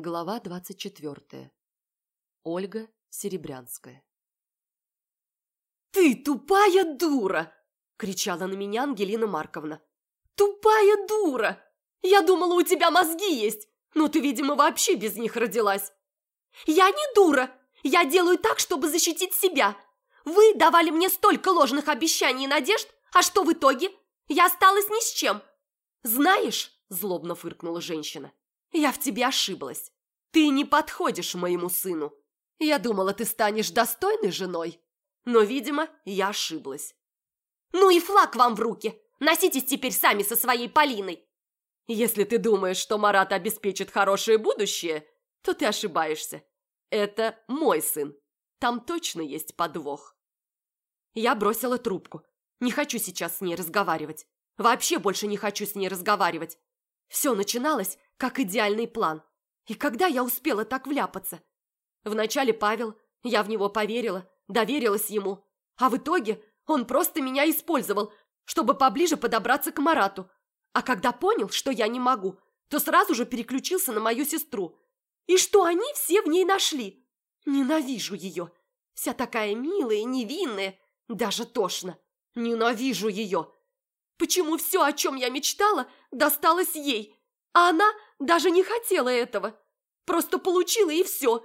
Глава двадцать четвертая. Ольга Серебрянская. «Ты тупая дура!» – кричала на меня Ангелина Марковна. «Тупая дура! Я думала, у тебя мозги есть, но ты, видимо, вообще без них родилась!» «Я не дура! Я делаю так, чтобы защитить себя! Вы давали мне столько ложных обещаний и надежд, а что в итоге? Я осталась ни с чем!» «Знаешь», – злобно фыркнула женщина, – «я в тебе ошиблась. Ты не подходишь моему сыну. Я думала, ты станешь достойной женой, но, видимо, я ошиблась». «Ну и флаг вам в руки! Носитесь теперь сами со своей Полиной!» «Если ты думаешь, что Марат обеспечит хорошее будущее, то ты ошибаешься. Это мой сын. Там точно есть подвох». Я бросила трубку. Не хочу сейчас с ней разговаривать. Вообще больше не хочу с ней разговаривать. Все начиналось как идеальный план. И когда я успела так вляпаться? Вначале Павел, я в него поверила, доверилась ему. А в итоге он просто меня использовал, чтобы поближе подобраться к Марату. А когда понял, что я не могу, то сразу же переключился на мою сестру. И что они все в ней нашли? Ненавижу ее. Вся такая милая невинная, даже тошно. Ненавижу ее. Почему все, о чем я мечтала, досталось ей? А она даже не хотела этого. Просто получила и все.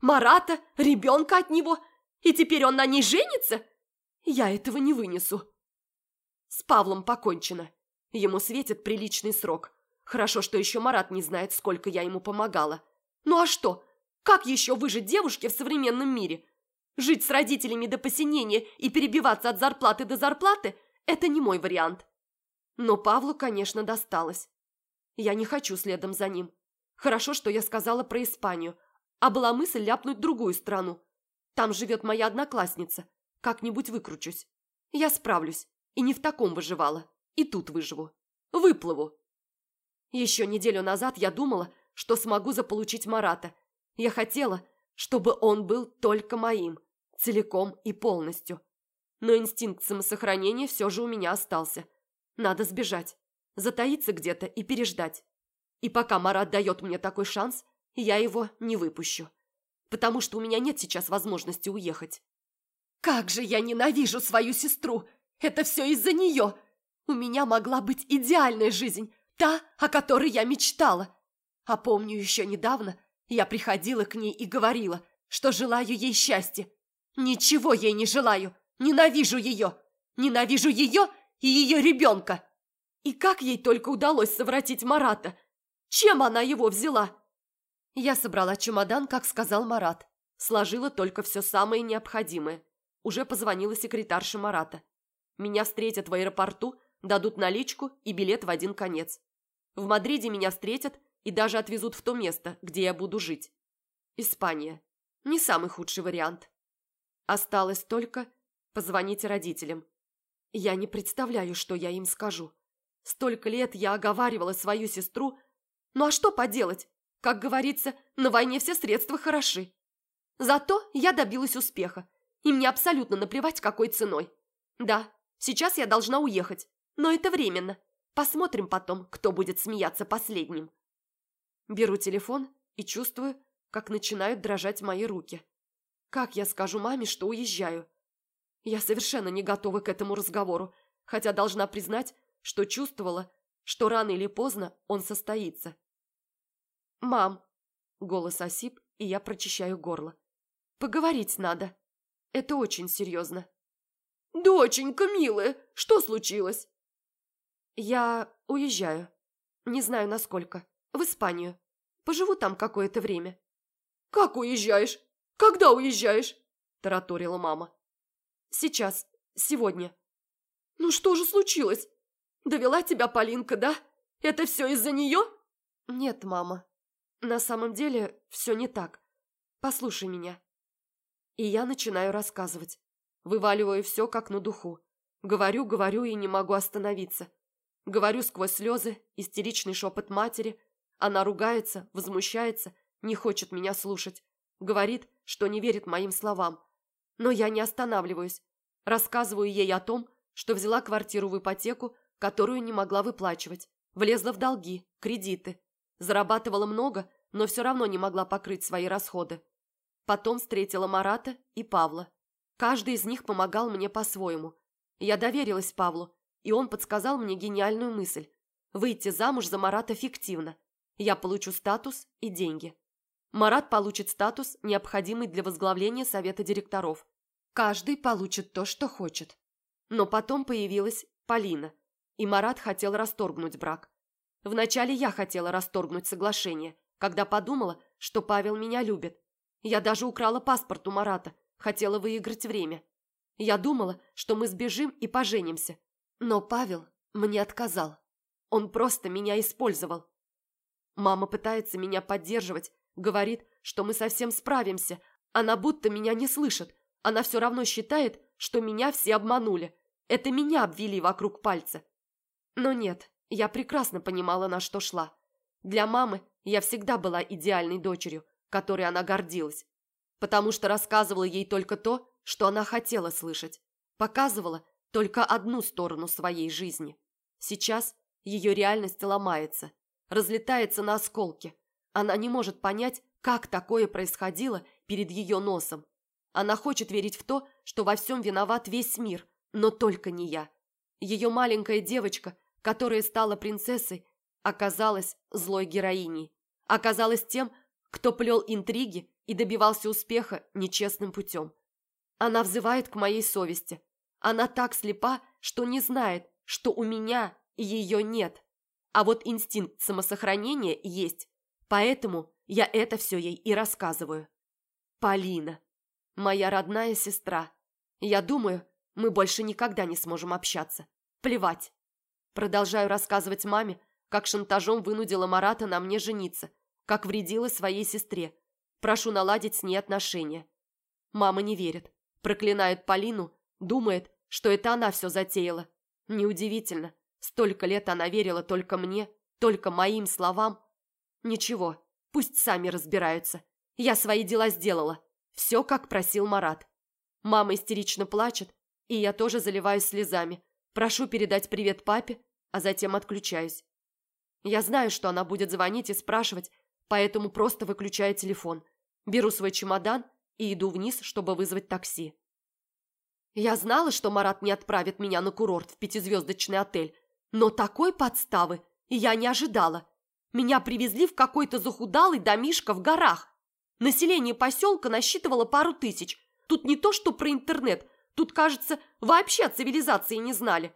Марата, ребенка от него. И теперь он на ней женится? Я этого не вынесу. С Павлом покончено. Ему светит приличный срок. Хорошо, что еще Марат не знает, сколько я ему помогала. Ну а что? Как еще выжить девушке в современном мире? Жить с родителями до посинения и перебиваться от зарплаты до зарплаты – это не мой вариант. Но Павлу, конечно, досталось. Я не хочу следом за ним. Хорошо, что я сказала про Испанию, а была мысль ляпнуть другую страну. Там живет моя одноклассница. Как-нибудь выкручусь. Я справлюсь. И не в таком выживала. И тут выживу. Выплыву. Еще неделю назад я думала, что смогу заполучить Марата. Я хотела, чтобы он был только моим. Целиком и полностью. Но инстинкт самосохранения все же у меня остался. Надо сбежать затаиться где-то и переждать. И пока Марат дает мне такой шанс, я его не выпущу. Потому что у меня нет сейчас возможности уехать. Как же я ненавижу свою сестру! Это все из-за нее! У меня могла быть идеальная жизнь, та, о которой я мечтала. А помню, еще недавно я приходила к ней и говорила, что желаю ей счастья. Ничего ей не желаю, ненавижу ее. Ненавижу ее и ее ребенка. И как ей только удалось совратить Марата? Чем она его взяла? Я собрала чемодан, как сказал Марат. Сложила только все самое необходимое. Уже позвонила секретарше Марата. Меня встретят в аэропорту, дадут наличку и билет в один конец. В Мадриде меня встретят и даже отвезут в то место, где я буду жить. Испания. Не самый худший вариант. Осталось только позвонить родителям. Я не представляю, что я им скажу. Столько лет я оговаривала свою сестру. Ну а что поделать? Как говорится, на войне все средства хороши. Зато я добилась успеха, и мне абсолютно наплевать, какой ценой. Да, сейчас я должна уехать, но это временно. Посмотрим потом, кто будет смеяться последним. Беру телефон и чувствую, как начинают дрожать мои руки. Как я скажу маме, что уезжаю? Я совершенно не готова к этому разговору, хотя должна признать, что чувствовала, что рано или поздно он состоится. «Мам!» – голос осип, и я прочищаю горло. «Поговорить надо. Это очень серьезно». «Доченька, милая, что случилось?» «Я уезжаю. Не знаю, насколько. В Испанию. Поживу там какое-то время». «Как уезжаешь? Когда уезжаешь?» – тараторила мама. «Сейчас. Сегодня». «Ну что же случилось? Довела тебя Полинка, да? Это все из-за нее?» «Нет, мама. На самом деле все не так. Послушай меня». И я начинаю рассказывать. Вываливаю все как на духу. Говорю, говорю и не могу остановиться. Говорю сквозь слезы, истеричный шепот матери. Она ругается, возмущается, не хочет меня слушать. Говорит, что не верит моим словам. Но я не останавливаюсь. Рассказываю ей о том, что взяла квартиру в ипотеку, которую не могла выплачивать. Влезла в долги, кредиты. Зарабатывала много, но все равно не могла покрыть свои расходы. Потом встретила Марата и Павла. Каждый из них помогал мне по-своему. Я доверилась Павлу, и он подсказал мне гениальную мысль – выйти замуж за Марата фиктивно. Я получу статус и деньги. Марат получит статус, необходимый для возглавления совета директоров. Каждый получит то, что хочет. Но потом появилась Полина, и Марат хотел расторгнуть брак. Вначале я хотела расторгнуть соглашение, когда подумала, что Павел меня любит. Я даже украла паспорт у Марата, хотела выиграть время. Я думала, что мы сбежим и поженимся. Но Павел мне отказал. Он просто меня использовал. Мама пытается меня поддерживать, говорит, что мы совсем справимся. Она будто меня не слышит. Она все равно считает, что меня все обманули. Это меня обвели вокруг пальца. Но нет, я прекрасно понимала, на что шла. Для мамы я всегда была идеальной дочерью, которой она гордилась. Потому что рассказывала ей только то, что она хотела слышать. Показывала только одну сторону своей жизни. Сейчас ее реальность ломается, разлетается на осколки. Она не может понять, как такое происходило перед ее носом. Она хочет верить в то, что во всем виноват весь мир, но только не я. Ее маленькая девочка, которая стала принцессой, оказалась злой героиней. Оказалась тем, кто плел интриги и добивался успеха нечестным путем. Она взывает к моей совести. Она так слепа, что не знает, что у меня ее нет. А вот инстинкт самосохранения есть. Поэтому я это все ей и рассказываю. Полина. Моя родная сестра. Я думаю, мы больше никогда не сможем общаться. Плевать. Продолжаю рассказывать маме, как шантажом вынудила Марата на мне жениться, как вредила своей сестре. Прошу наладить с ней отношения. Мама не верит. Проклинает Полину, думает, что это она все затеяла. Неудивительно. Столько лет она верила только мне, только моим словам. Ничего, пусть сами разбираются. Я свои дела сделала. Все, как просил Марат. Мама истерично плачет, и я тоже заливаюсь слезами. Прошу передать привет папе, а затем отключаюсь. Я знаю, что она будет звонить и спрашивать, поэтому просто выключаю телефон. Беру свой чемодан и иду вниз, чтобы вызвать такси. Я знала, что Марат не отправит меня на курорт в пятизвездочный отель, но такой подставы я не ожидала. Меня привезли в какой-то захудалый домишко в горах. Население поселка насчитывало пару тысяч. Тут не то, что про интернет, тут, кажется, вообще о цивилизации не знали.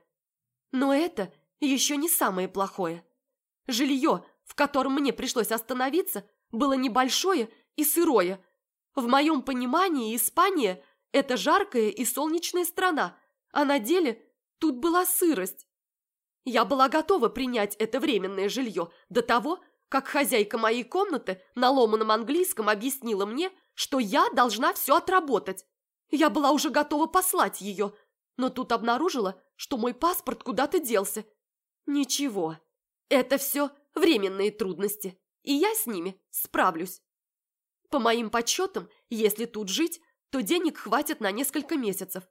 Но это еще не самое плохое. Жилье, в котором мне пришлось остановиться, было небольшое и сырое. В моем понимании Испания – это жаркая и солнечная страна, а на деле тут была сырость. Я была готова принять это временное жилье до того, как хозяйка моей комнаты на ломаном английском объяснила мне, что я должна все отработать. Я была уже готова послать ее, но тут обнаружила, что мой паспорт куда-то делся. Ничего, это все временные трудности, и я с ними справлюсь. По моим подсчетам, если тут жить, то денег хватит на несколько месяцев.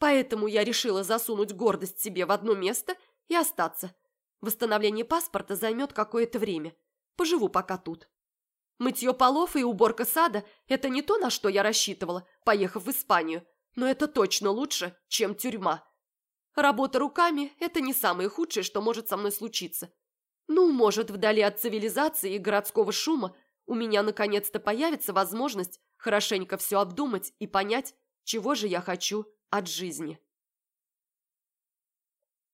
Поэтому я решила засунуть гордость себе в одно место и остаться. Восстановление паспорта займет какое-то время. Поживу пока тут. Мытье полов и уборка сада – это не то, на что я рассчитывала, поехав в Испанию, но это точно лучше, чем тюрьма. Работа руками – это не самое худшее, что может со мной случиться. Ну, может, вдали от цивилизации и городского шума у меня наконец-то появится возможность хорошенько все обдумать и понять, чего же я хочу от жизни.